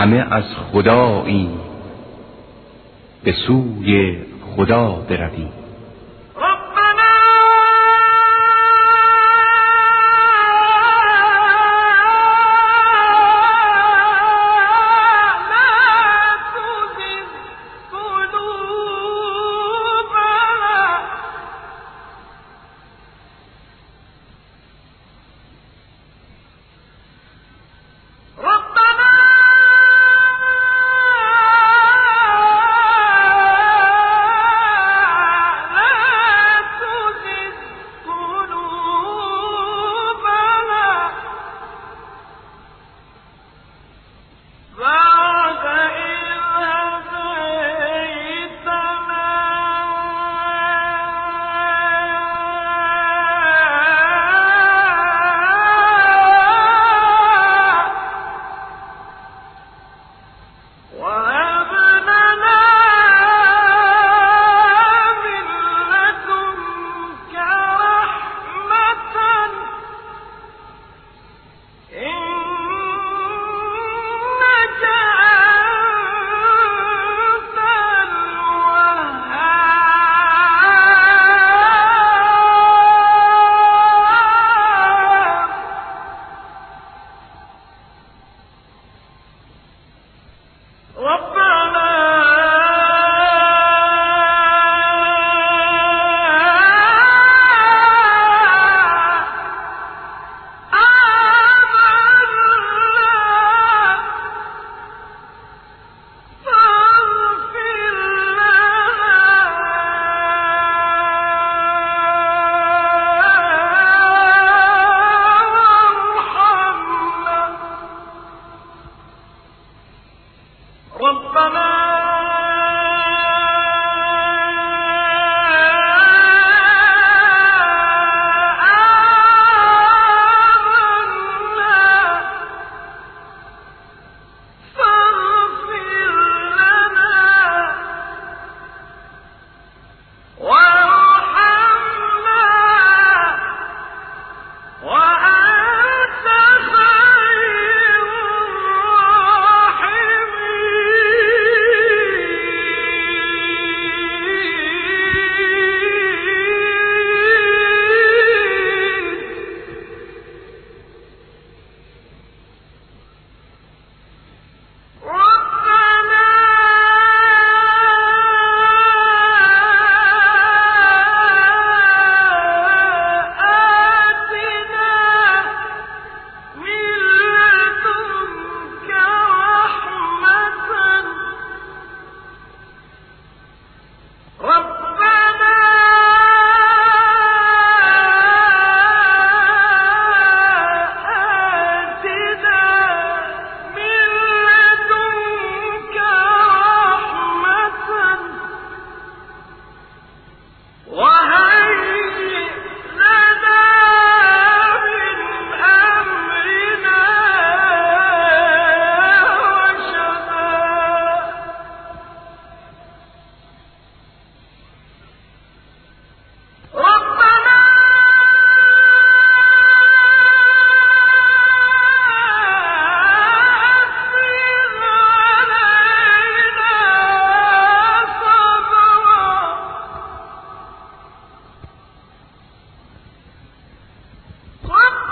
همه از خدایی به سوی خدا برویم. ربنا رب